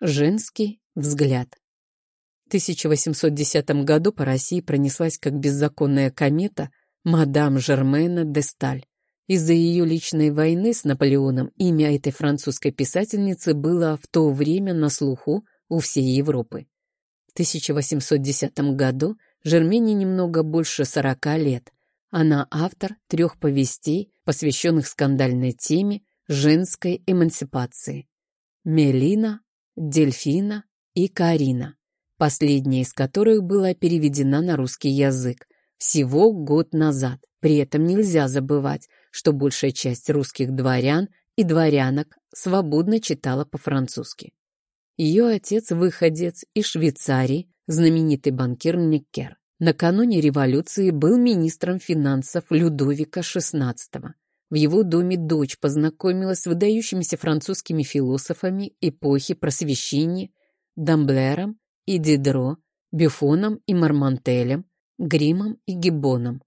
Женский взгляд. В 1810 году по России пронеслась как беззаконная комета мадам Жермена де Сталь. Из-за ее личной войны с Наполеоном имя этой французской писательницы было в то время на слуху у всей Европы. В 1810 году Жермене немного больше 40 лет. Она автор трех повестей, посвященных скандальной теме женской эмансипации. Мелина, Дельфина и Карина, последняя из которых была переведена на русский язык всего год назад. При этом нельзя забывать, что большая часть русских дворян и дворянок свободно читала по-французски. Ее отец – выходец из Швейцарии, знаменитый банкир Неккер. Накануне революции был министром финансов Людовика XVI. В его доме дочь познакомилась с выдающимися французскими философами эпохи просвещения Дамблером и Дидро, Бюфоном и Мармантелем, Гримом и Гиббоном.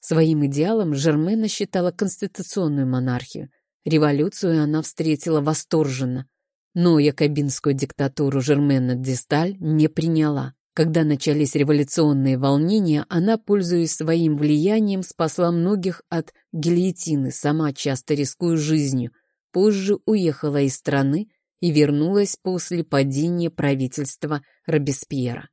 Своим идеалом Жермена считала конституционную монархию. Революцию она встретила восторженно, но якобинскую диктатуру Жермена Дисталь не приняла. Когда начались революционные волнения, она, пользуясь своим влиянием, спасла многих от гильотины, сама часто рискуя жизнью. Позже уехала из страны и вернулась после падения правительства Робеспьера.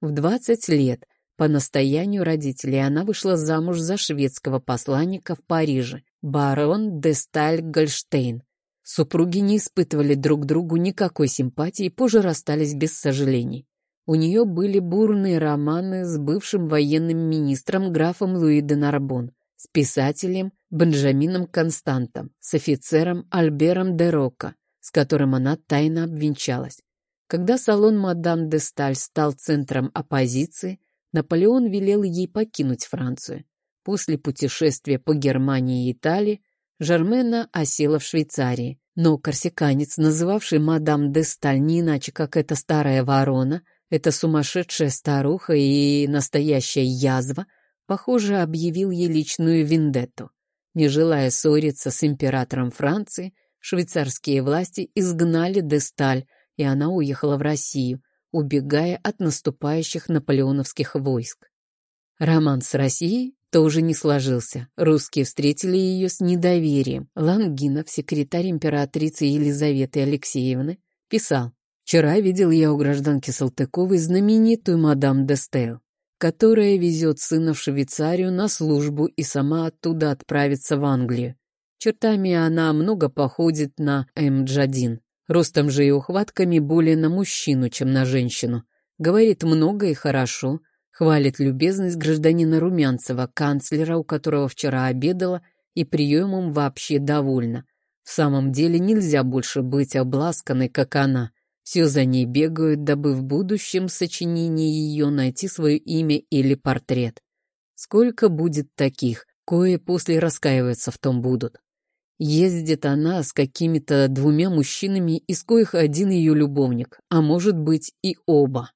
В 20 лет по настоянию родителей она вышла замуж за шведского посланника в Париже, барон де Сталь-Гольштейн. Супруги не испытывали друг другу никакой симпатии и позже расстались без сожалений. У нее были бурные романы с бывшим военным министром графом Луи де Нарбон, с писателем Бенджамином Константом, с офицером Альбером де Рока, с которым она тайно обвенчалась. Когда салон мадам де Сталь стал центром оппозиции, Наполеон велел ей покинуть Францию. После путешествия по Германии и Италии Жермена осела в Швейцарии, но корсиканец, называвший мадам де Сталь не иначе, как эта старая ворона, эта сумасшедшая старуха и настоящая язва, похоже, объявил ей личную вендетту. Не желая ссориться с императором Франции, швейцарские власти изгнали Десталь, и она уехала в Россию, убегая от наступающих наполеоновских войск. Роман с Россией тоже не сложился. Русские встретили ее с недоверием. Лангинов, секретарь императрицы Елизаветы Алексеевны, писал Вчера видел я у гражданки Салтыковой знаменитую мадам Дестейл, которая везет сына в Швейцарию на службу и сама оттуда отправится в Англию. Чертами она много походит на М. Ростом же и ухватками более на мужчину, чем на женщину. Говорит много и хорошо, хвалит любезность гражданина Румянцева, канцлера, у которого вчера обедала, и приемом вообще довольна. В самом деле нельзя больше быть обласканной, как она – все за ней бегают, дабы в будущем сочинении ее найти свое имя или портрет. Сколько будет таких, кое после раскаиваться в том будут. Ездит она с какими-то двумя мужчинами, из коих один ее любовник, а может быть и оба.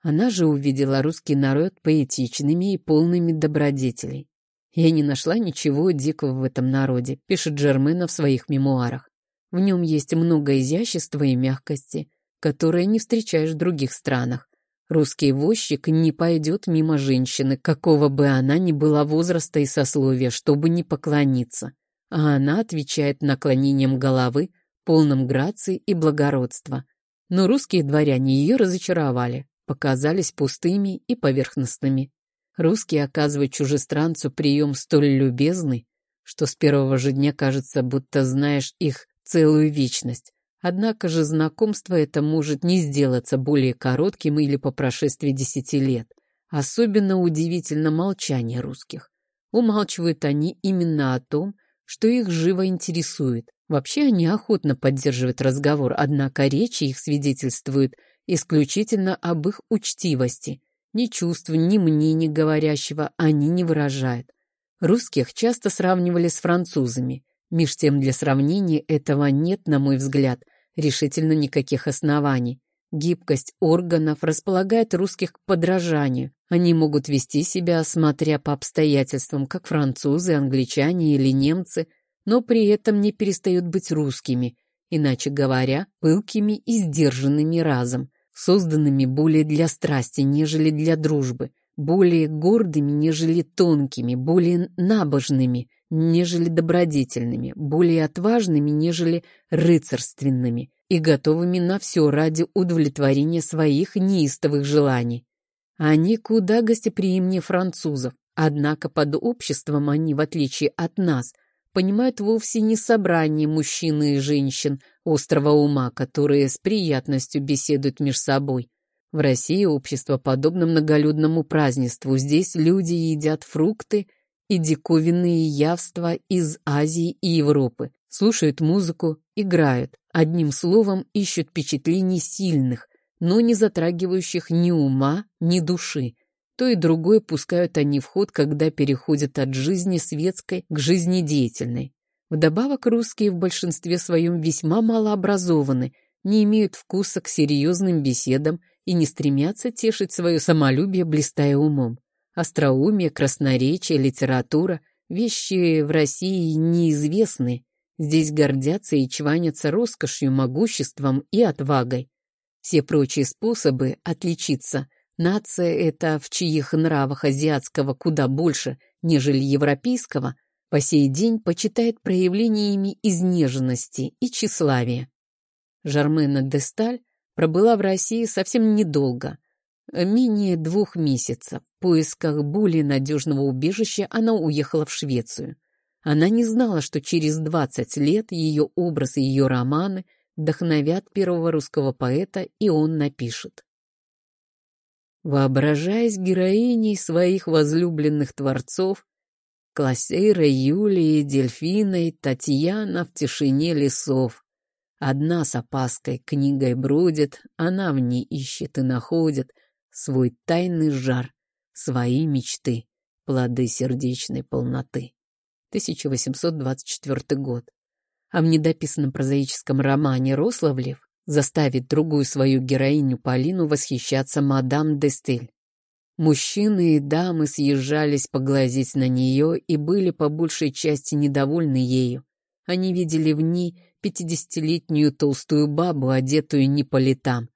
Она же увидела русский народ поэтичными и полными добродетелей. Я не нашла ничего дикого в этом народе, пишет Джермена в своих мемуарах. В нем есть много изящества и мягкости, которые не встречаешь в других странах. Русский возчик не пойдет мимо женщины, какого бы она ни была возраста и сословия, чтобы не поклониться. А она отвечает наклонением головы, полным грации и благородства. Но русские дворяне ее разочаровали, показались пустыми и поверхностными. Русские оказывают чужестранцу прием столь любезный, что с первого же дня кажется, будто знаешь их целую вечность. Однако же знакомство это может не сделаться более коротким или по прошествии десяти лет. Особенно удивительно молчание русских. Умалчивают они именно о том, что их живо интересует. Вообще они охотно поддерживают разговор, однако речи их свидетельствуют исключительно об их учтивости. Ни чувств, ни мнений говорящего они не выражают. Русских часто сравнивали с французами. Меж тем для сравнения этого нет, на мой взгляд, решительно никаких оснований. Гибкость органов располагает русских к подражанию. Они могут вести себя, смотря по обстоятельствам, как французы, англичане или немцы, но при этом не перестают быть русскими иначе говоря, пылкими и сдержанными разом, созданными более для страсти, нежели для дружбы, более гордыми, нежели тонкими, более набожными, нежели добродетельными, более отважными, нежели рыцарственными и готовыми на все ради удовлетворения своих неистовых желаний. Они куда гостеприимнее французов, однако под обществом они, в отличие от нас, понимают вовсе не собрание мужчин и женщин острого ума, которые с приятностью беседуют между собой, в России общество подобно многолюдному празднеству. Здесь люди едят фрукты и диковинные явства из Азии и Европы, слушают музыку, играют, одним словом ищут впечатлений сильных, но не затрагивающих ни ума, ни души. То и другое пускают они в ход, когда переходят от жизни светской к жизни деятельной. Вдобавок русские в большинстве своем весьма малообразованы, не имеют вкуса к серьезным беседам и не стремятся тешить свое самолюбие, блистая умом. Остроумие, красноречие, литература — вещи в России неизвестны. Здесь гордятся и чванятся роскошью, могуществом и отвагой. Все прочие способы отличиться нация эта, в чьих нравах азиатского куда больше, нежели европейского, по сей день почитает проявлениями изнеженности и тщеславия. Жармена де Сталь Пробыла в России совсем недолго, менее двух месяцев. В поисках более надежного убежища она уехала в Швецию. Она не знала, что через 20 лет ее образ и ее романы вдохновят первого русского поэта, и он напишет. Воображаясь героиней своих возлюбленных творцов, Классейра, Юлии, Дельфиной, Татьяна в тишине лесов, Одна с опаской книгой бродит, она в ней ищет и находит свой тайный жар, свои мечты, плоды сердечной полноты. 1824 год. А в недописанном прозаическом романе «Рославлев» заставит другую свою героиню Полину восхищаться мадам де Стель. Мужчины и дамы съезжались поглазеть на нее и были по большей части недовольны ею. Они видели в ней пятидесятилетнюю толстую бабу, одетую не по летам.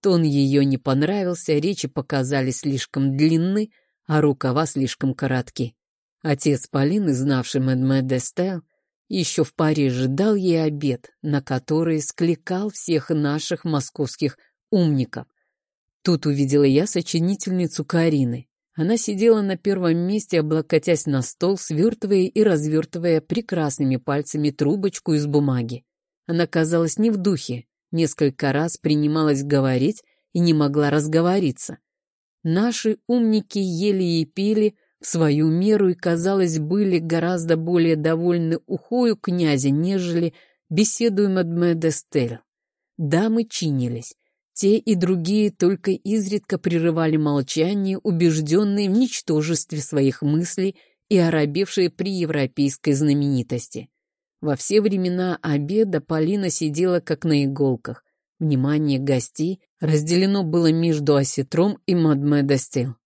Тон ее не понравился, речи показались слишком длинны, а рукава слишком коротки. Отец Полины, знавший Мэдме Дестел, еще в Париже дал ей обед, на который скликал всех наших московских умников. Тут увидела я сочинительницу Карины. Она сидела на первом месте, облокотясь на стол, свертывая и развертывая прекрасными пальцами трубочку из бумаги. Она казалась не в духе, несколько раз принималась говорить и не могла разговориться. Наши умники ели и пили в свою меру и, казалось, были гораздо более довольны ухою князя, нежели беседуем де Дамы чинились. Те и другие только изредка прерывали молчание, убежденные в ничтожестве своих мыслей и оробевшие при европейской знаменитости. Во все времена обеда Полина сидела как на иголках. Внимание гостей разделено было между осетром и мадме Дастел.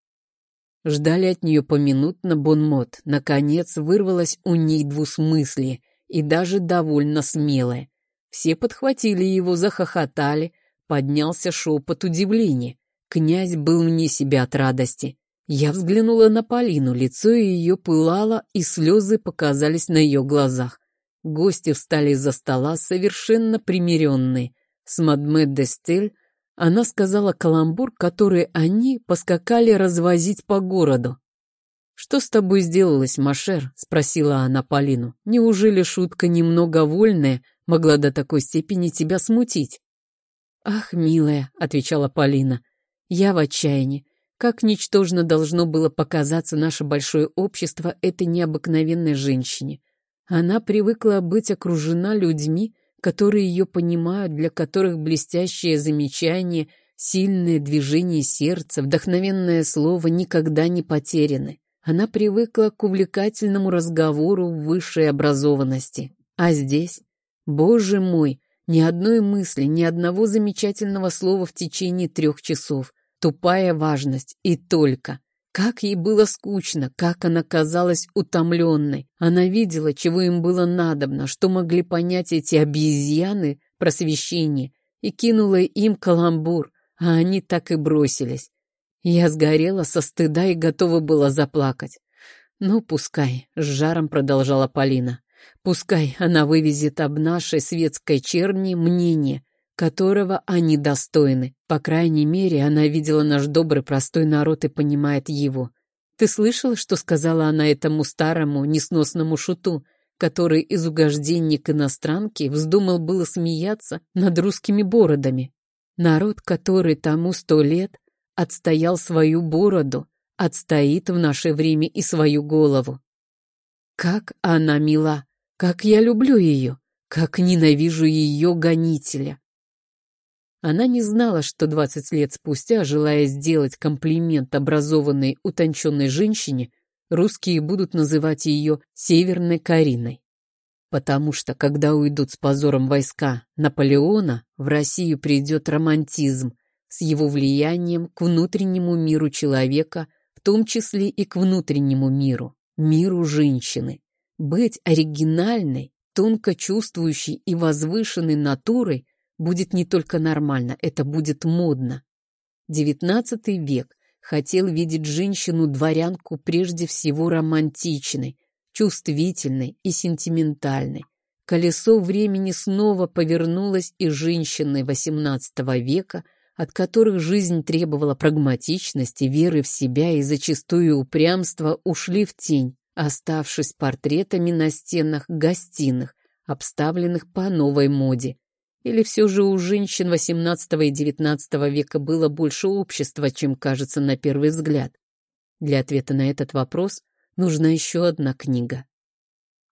Ждали от нее поминутно бонмот. Наконец вырвалось у ней двусмыслие и даже довольно смелое. Все подхватили его, захохотали, поднялся шепот удивления. Князь был вне себя от радости. Я взглянула на Полину, лицо ее пылало, и слезы показались на ее глазах. Гости встали из-за стола совершенно примиренные. С мадме де Стель она сказала каламбур, который они поскакали развозить по городу. «Что с тобой сделалось, Машер?» — спросила она Полину. «Неужели шутка немного вольная могла до такой степени тебя смутить?» «Ах, милая», — отвечала Полина, — «я в отчаянии. Как ничтожно должно было показаться наше большое общество этой необыкновенной женщине. Она привыкла быть окружена людьми, которые ее понимают, для которых блестящее замечание, сильное движение сердца, вдохновенное слово никогда не потеряны. Она привыкла к увлекательному разговору высшей образованности. А здесь, боже мой, ни одной мысли, ни одного замечательного слова в течение трех часов. Тупая важность и только. Как ей было скучно, как она казалась утомленной. Она видела, чего им было надобно, что могли понять эти обезьяны, просвещение и кинула им каламбур, а они так и бросились. Я сгорела со стыда и готова была заплакать. «Ну, пускай», — с жаром продолжала Полина. «Пускай она вывезет об нашей светской черни мнение, которого они достойны. По крайней мере, она видела наш добрый простой народ и понимает его. Ты слышала, что сказала она этому старому несносному шуту, который из угождения к иностранке вздумал было смеяться над русскими бородами? Народ, который тому сто лет отстоял свою бороду, отстоит в наше время и свою голову. Как она мила, как я люблю ее, как ненавижу ее гонителя. Она не знала, что двадцать лет спустя, желая сделать комплимент образованной, утонченной женщине, русские будут называть ее Северной Кариной. Потому что, когда уйдут с позором войска Наполеона, в Россию придет романтизм с его влиянием к внутреннему миру человека, в том числе и к внутреннему миру, миру женщины. Быть оригинальной, тонко чувствующей и возвышенной натурой – будет не только нормально, это будет модно. Девятнадцатый век хотел видеть женщину-дворянку прежде всего романтичной, чувствительной и сентиментальной. Колесо времени снова повернулось, и женщины XVIII века, от которых жизнь требовала прагматичности, веры в себя и зачастую упрямства, ушли в тень, оставшись портретами на стенах гостиных, обставленных по новой моде. Или все же у женщин XVIII и XIX века было больше общества, чем кажется на первый взгляд? Для ответа на этот вопрос нужна еще одна книга.